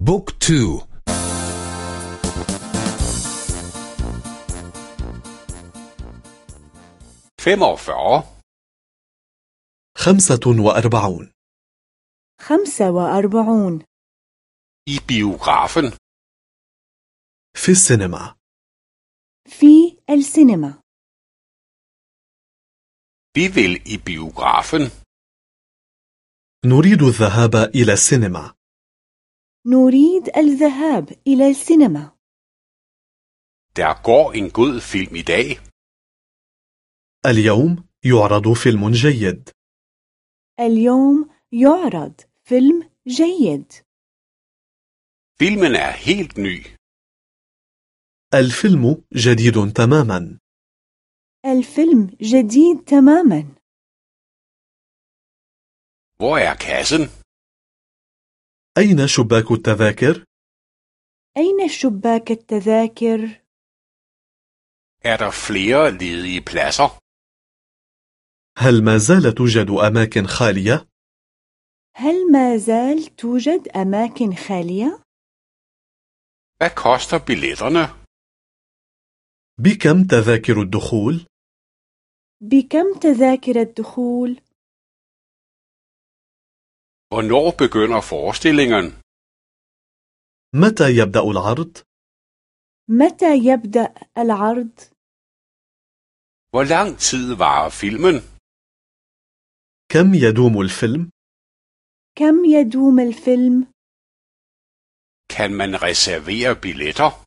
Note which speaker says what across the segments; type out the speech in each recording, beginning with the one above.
Speaker 1: بوك تو.
Speaker 2: خمسة وأربعون.
Speaker 3: خمسة وأربعون.
Speaker 4: I biografen.
Speaker 2: في السينما.
Speaker 3: في السينما.
Speaker 4: Vi vil i biografen.
Speaker 2: نريد الذهاب إلى السينما.
Speaker 3: نريد الذهاب إلى السينما
Speaker 4: Der går en god film i dag.
Speaker 2: اليوم يعرض فيلم جيد
Speaker 3: اليوم يعرض فيلم جيد
Speaker 4: Filmen er helt ny.
Speaker 2: الفيلم جديد تماما
Speaker 3: الفيلم جديد تماما
Speaker 4: Hvor er kassen?
Speaker 2: أين شباك التذاكر؟
Speaker 3: أين شباك التذاكر؟
Speaker 4: Er der flere ledige pladser?
Speaker 2: هل ما زال توجد أماكن خالية؟
Speaker 3: هل ما زال توجد أماكن خالية؟
Speaker 4: Hvad koster billetterne?
Speaker 2: بكم تذاكر الدخول؟
Speaker 3: بكم تذاكر الدخول؟
Speaker 4: Hvornår begynder forestillingen?
Speaker 2: متى يبدأ العرض؟
Speaker 3: متى يبدأ العرض؟
Speaker 4: Hvor lang tid varer filmen?
Speaker 2: كم يدوم الفيلم؟
Speaker 3: كم يدوم الفيلم؟
Speaker 4: Kan man reservere billetter?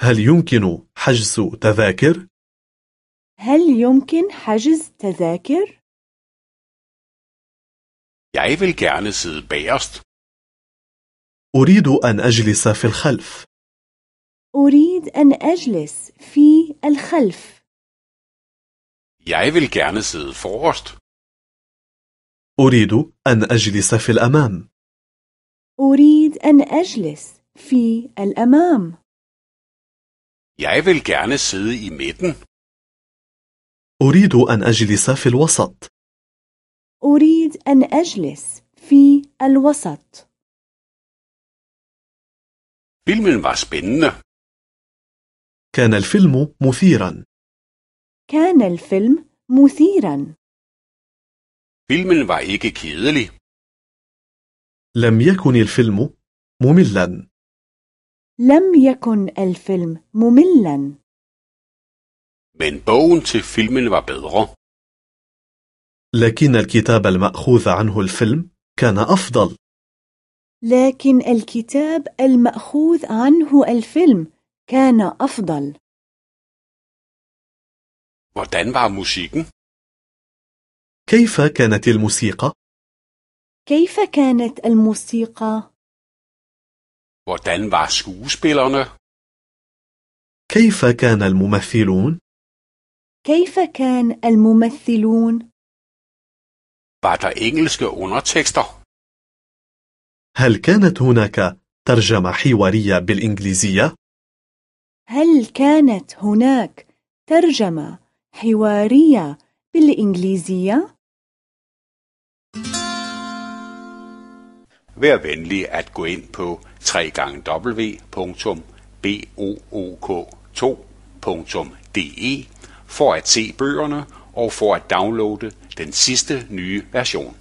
Speaker 2: هل يمكن حجز تذاكر؟
Speaker 3: هل يمكن حجز تذاكر؟
Speaker 4: Jeg vil gerne sidde bagerst.
Speaker 2: أريد أن أجلس في الخلف
Speaker 3: أريد أن أجلس في الخلف.
Speaker 4: Jeg vil gerne sidde forrest.
Speaker 2: أريد أن أجلس في الأمام
Speaker 3: أريد أن أجلس في الأمام.
Speaker 4: Jeg vil gerne sidde i midten.
Speaker 2: أريد أن أجلس في الوسط
Speaker 3: أريد أن أجلس في الوسط.
Speaker 4: Filmen var spændende.
Speaker 2: كان الفيلم مثيرا
Speaker 3: كان الفيلم مثيرا.
Speaker 4: Filmen var ikke kedelig.
Speaker 2: لم يكن الفيلم مملا
Speaker 3: لم يكن الفيلم مملا.
Speaker 4: Men bogen til filmen var bedre.
Speaker 2: لكن الكتاب المأخوذ عنه الفيلم كان أفضل
Speaker 3: لكن الكتاب المأخوذ عنه الفيلم كان أفضل.
Speaker 4: Hvordan var musikken?
Speaker 2: كيف كانت الموسيقى؟
Speaker 3: كيف كانت الموسيقى؟
Speaker 4: Hvordan var skuespillerne?
Speaker 2: كيف كان الممثلون؟
Speaker 3: كيف كان الممثلون؟
Speaker 4: Var der engelske undertekster?
Speaker 2: هل كانت هناك ترجمة حوارية بالإنجليزية؟
Speaker 3: هل كانت هناك ترجمة حوارية بالإنجليزية؟
Speaker 4: Vær venlig at gå ind på www.book2.de for at se bøgerne og for at downloade den sidste nye version.